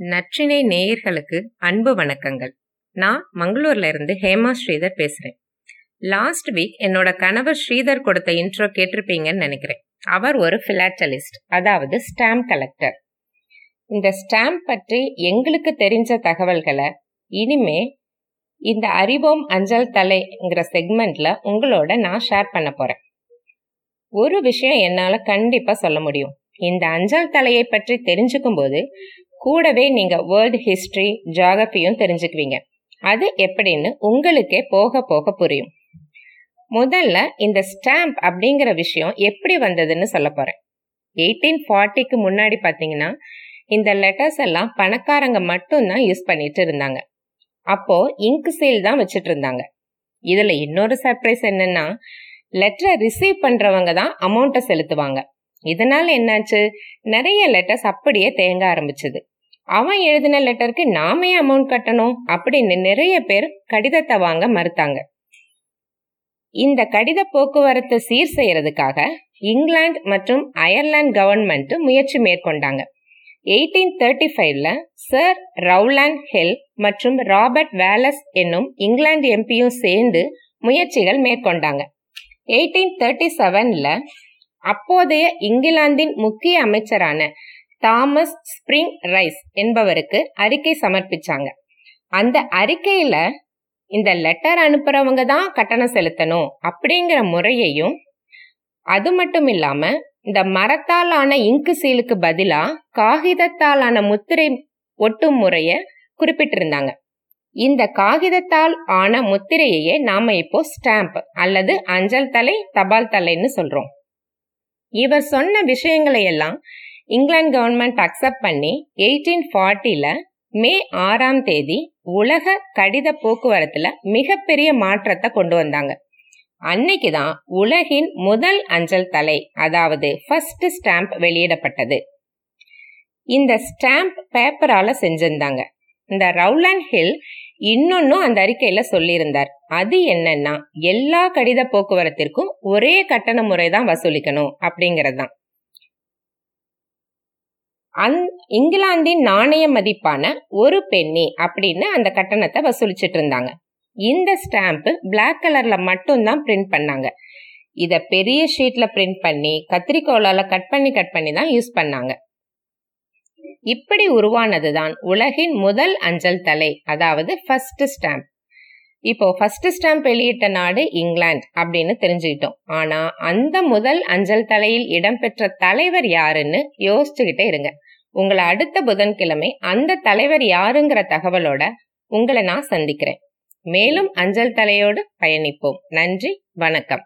நற்றினை நேயர்களுக்கு அன்பு வணக்கங்கள். நான் மங்களூர்ல இருந்து ஹேமா ஸ்ரீதர் பேசுறேன். லாஸ்ட் வீக் என்னோட கணவர் ஸ்ரீதர் கொடுத்த இன்ட்ரோ கேட்டிருப்பீங்கன்னு நினைக்கிறேன். அவர் ஒரு பிலாட்டலிஸ்ட் அதாவது ஸ்டாம்ப் கலெக்டர் இந்த ஸ்டாம்ப் பற்றி எங்களுக்கு தெரிஞ்ச தகவல்களை இனிமே இந்த அறிவோம் அஞ்சல் தலைங்கிற செக்மெண்ட்ல உங்களோட நான் ஷேர் பண்ண போறேன். ஒரு விஷயம் என்னால கண்டிப்பா சொல்ல முடியும். இந்த அஞ்சல் தலையை பற்றி தெரிஞ்சுக்கும் போது கூடவே நீங்க வேர்ல்டு ஹிஸ்டரி ஜாகிரபியும் தெரிஞ்சுக்குவீங்க. அது எப்படின்னு உங்களுக்கே போக போக புரியும். முதல்ல இந்த ஸ்டாம்ப் அப்படிங்கிற விஷயம் எப்படி வந்ததுன்னு சொல்ல போறேன். எயிட்டீன் ஃபார்ட்டிக்கு முன்னாடி பார்த்தீங்கன்னா இந்த லெட்டர்ஸ் எல்லாம் பணக்காரங்க மட்டும்தான் யூஸ் பண்ணிட்டு இருந்தாங்க. அப்போ இங்க் சீல் தான் வச்சுட்டு இருந்தாங்க. இதுல இன்னொரு சர்ப்ரைஸ் என்னன்னா லெட்டரை ரிசீவ் பண்றவங்க தான் அமௌண்ட்டை செலுத்துவாங்க. இதனால் என்னாச்சு? நிறைய லெட்டர்ஸ் அப்படியே தேங்க ஆரம்பிச்சது. அவன் எழுதின லெட்டருக்கு நாமே அமௌண்ட் கட்டணும் அப்படின்னு நிறைய பேர் கடிதத்தை வாங்க மறுத்தாங்க. இந்த கடித போக்குவரத்து சீர் செய்யறதுக்காக இங்கிலாந்து மற்றும் அயர்லாந்து கவர்மெண்ட் முயற்சி மேற்கொண்டாங்க. எயிட்டீன் தேர்ட்டி ஃபைவ்ல சர் ரவுலாண்ட் ஹெல் மற்றும் ராபர்ட் வேலஸ் என்னும் இங்கிலாந்து எம்பியும் சேர்ந்து முயற்சிகள் மேற்கொண்டாங்க. எயிட்டீன் தேர்ட்டி செவன்ல அப்போதைய இங்கிலாந்தின் முக்கிய அமைச்சரான தாமஸ் ஸ்பிரிங் ரைஸ் என்பவருக்கு அறிக்கை சமர்ப்பிச்சாங்க. அந்த அறிக்கையில இந்த லெட்டர் அனுப்புறவங்க தான் கட்டணம் செலுத்தணும் அப்படிங்கிற முறையையும் அது மட்டும் இல்லாம இந்த மரத்தால் ஆன இங்கு சீலுக்கு பதிலா காகிதத்தால் ஆன முத்திரை ஒட்டும் முறைய குறிப்பிட்டிருந்தாங்க. இந்த காகிதத்தால் ஆன முத்திரையையே நாம இப்போ ஸ்டாம்ப் அல்லது அஞ்சல் தலை தபால் தலைன்னு சொல்றோம். இவர் சொன்ன விஷயங்களை எல்லாம் இங்கிலாந்து கவர்மெண்ட் அக்செப்ட் பண்ணி எயிட்டீன் ஃபார்ட்டில மே ஆறாம் தேதி உலக கடித போக்குவரத்துல மிகப்பெரிய மாற்றத்தை கொண்டு வந்தாங்க. அன்னைக்கு தான் உலகின் முதல் அஞ்சல் தலை அதாவது ஃபர்ஸ்ட் ஸ்டாம்ப் வெளியிடப்பட்டது. இந்த ஸ்டாம்ப் பேப்பரால செஞ்சிருந்தாங்க. இந்த ரவுலன் ஹில் இன்னொன்னும் அந்த அறிக்கையில சொல்லியிருந்தார். அது என்னன்னா எல்லா கடித போக்குவரத்திற்கும் ஒரே கட்டண முறை தான் வசூலிக்கணும் அப்படிங்கிறது தான் அந் இங்கிலாந்தின் நாணய மதிப்பான ஒரு பென்னி அப்படின்னு அந்த கட்டணத்தை வசூலிச்சிட்டு இருந்தாங்க இந்த ஸ்டாம்ப் பிளாக் கலர்ல மட்டும்தான் பிரிண்ட் பண்ணாங்க. இத பெரிய ஷீட்ல பிரிண்ட் பண்ணி கத்திரிக்கோளால கட் பண்ணி கட் பண்ணி தான் யூஸ் பண்ணாங்க. இப்படி உருவானதுதான் உலகின் முதல் அஞ்சல் தலை அதாவது ஃபர்ஸ்ட் ஸ்டாம்ப் இப்போ ஃபர்ஸ்ட் ஸ்டாம்ப் வெளியிட்ட நாடு இங்கிலாந்து அப்படின்னு தெரிஞ்சுக்கிட்டோம். ஆனா அந்த முதல் அஞ்சல் தலையில் இடம்பெற்ற தலைவர் யாருன்னு யோசிச்சுக்கிட்டே இருங்க. உங்களை அடுத்த புதன்கிழமை அந்த தலைவர் யாருங்கிற தகவலோட உங்களை நான் சந்திக்கிறேன். மேலும் அஞ்சல் தலையோடு பயணிப்போம். நன்றி வணக்கம்.